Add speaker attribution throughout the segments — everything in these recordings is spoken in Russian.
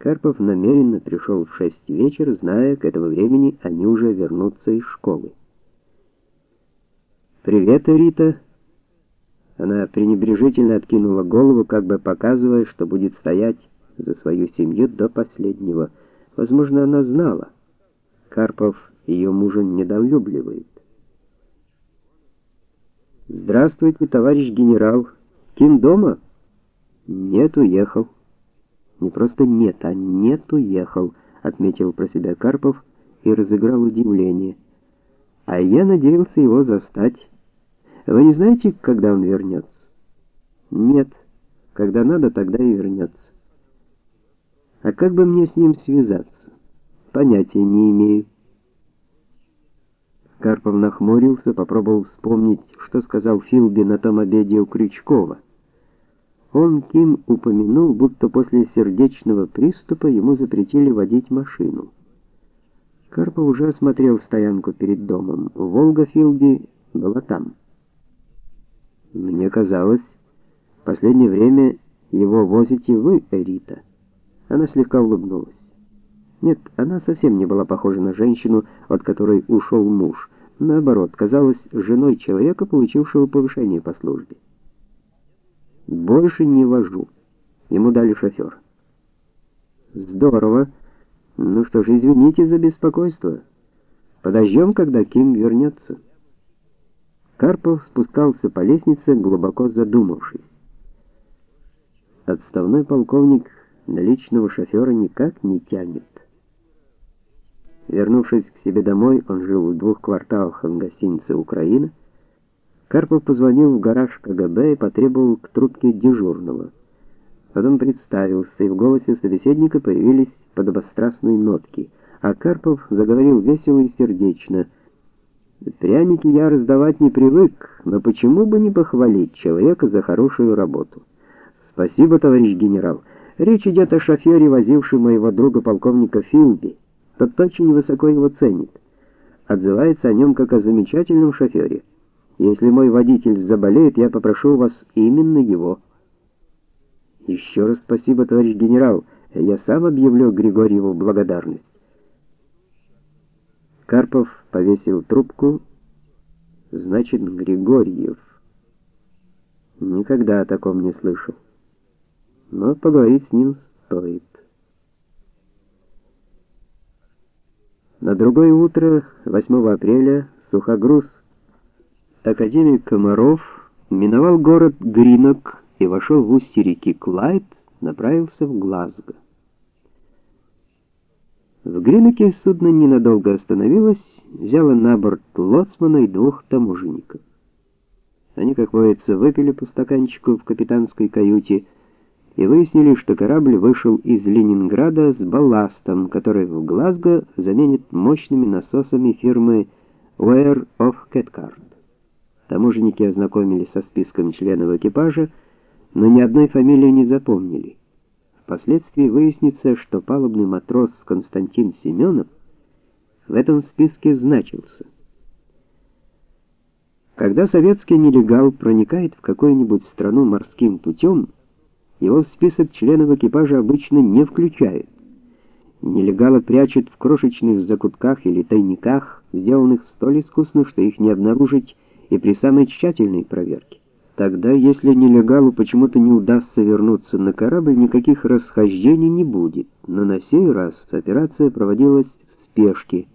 Speaker 1: Карпов намеренно пришел в шесть вечера, зная, к этому времени они уже вернутся из школы. Привет, Рита. Она пренебрежительно откинула голову, как бы показывая, что будет стоять за свою семью до последнего. Возможно, она знала. Карпов ее мужа недолюбливает. Здравствуйте, товарищ генерал. Ким дома? Нет, уехал. Не просто нет, а нет уехал, отметил про себя Карпов и разыграл удивление. А я надеялся его застать. Вы не знаете, когда он вернется?» Нет. Когда надо, тогда и вернется. А как бы мне с ним связаться? Понятия не имею. Карпов нахмурился, попробовал вспомнить, что сказал Филби на том обеде у Крючкова. Он Ким упомянул, будто после сердечного приступа ему запретили водить машину. Карпов уже осмотрел стоянку перед домом. Волга Филби была там. Мне казалось, в последнее время его возите вы, Эрита. Она слегка улыбнулась. Нет, она совсем не была похожа на женщину, от которой ушел муж. Наоборот, казалась женой человека, получившего повышение по службе. Больше не вожу. Ему дали шофер. Здорово. Ну что ж, извините за беспокойство. Подождем, когда Ким вернется. Карпов спускался по лестнице, глубоко задумавшись. Отставной полковник на личного шофера никак не тянет. Вернувшись к себе домой, он жил в двух кварталах от гостиницы Украина. Карпов позвонил в гараж КГБ и потребовал к трубке дежурного. Потом представился, и в голосе собеседника появились подобострастные нотки, а Карпов заговорил весело и сердечно. Пряники я раздавать не привык, но почему бы не похвалить человека за хорошую работу? Спасибо, товарищ генерал. Речь идет о шофере, возившем моего друга полковника Филби. Тот очень высоко его ценит. Отзывается о нем как о замечательном шофере. Если мой водитель заболеет, я попрошу у вас именно его. Еще раз спасибо, товарищ генерал. Я сам объявлю Григорьеву благодарность. Карпов повесил трубку. Значит, Григорьев. Никогда о таком не слышал но поговорить с ним стоит. На другое утро, 8 апреля, сухогруз академик Комаров миновал город Гринок и вошел в устье реки Клайд, направился в Глазго. В Гриноке судно ненадолго остановилось, взяло на борт лоцмана и двух таможенников. Они, как водится, выпили по стаканчику в капитанской каюте и выяснили, что корабль вышел из Ленинграда с балластом, который в Глазго заменит мощными насосами фирмы Weir of Cathcart. Таможенники ознакомились со списком членов экипажа, но ни одной фамилии не запомнили. Впоследствии выяснится, что палубный матрос Константин Семенов в этом списке значился. Когда советский нелегал проникает в какую-нибудь страну морским путем, его в список членов экипажа обычно не включают. Нелегалы прячут в крошечных закутках или тайниках, сделанных столь искусно, что их не обнаружить и при самой тщательной проверке. Тогда, если нелегалу почему-то не удастся вернуться на корабль, никаких расхождений не будет. Но на сей раз операция проводилась в спешке,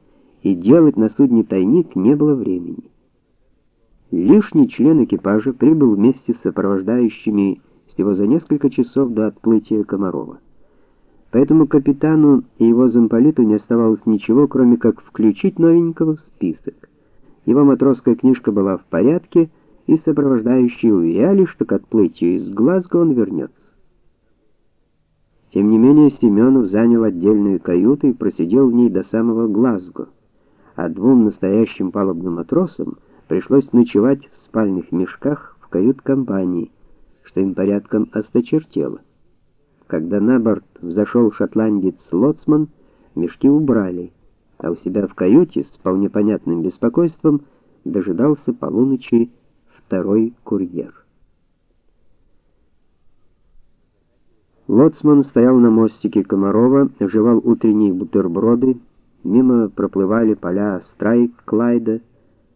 Speaker 1: и делать на судне тайник не было времени. Лишний член экипажа прибыл вместе с сопровождающими всего за несколько часов до отплытия Комарова. Поэтому капитану и его замполиту не оставалось ничего, кроме как включить новенького в список. Его матросская книжка была в порядке, и сопровождающие уверяли, что к отплытию из Глазго он вернется. Тем не менее, Семенов занял отдельную каюту и просидел в ней до самого Глазго, а двум настоящим палубным матросам пришлось ночевать в спальных мешках в кают-компании что им порядком осточертело. Когда на борт взошел шотландец-лоцман, мешки убрали, а у себя в каюте с вполне понятным беспокойством дожидался полуночи второй курьер. Лоцман стоял на мостике Комарова, жевал утренние бутерброды, мимо проплывали поля Страйк-Клайда,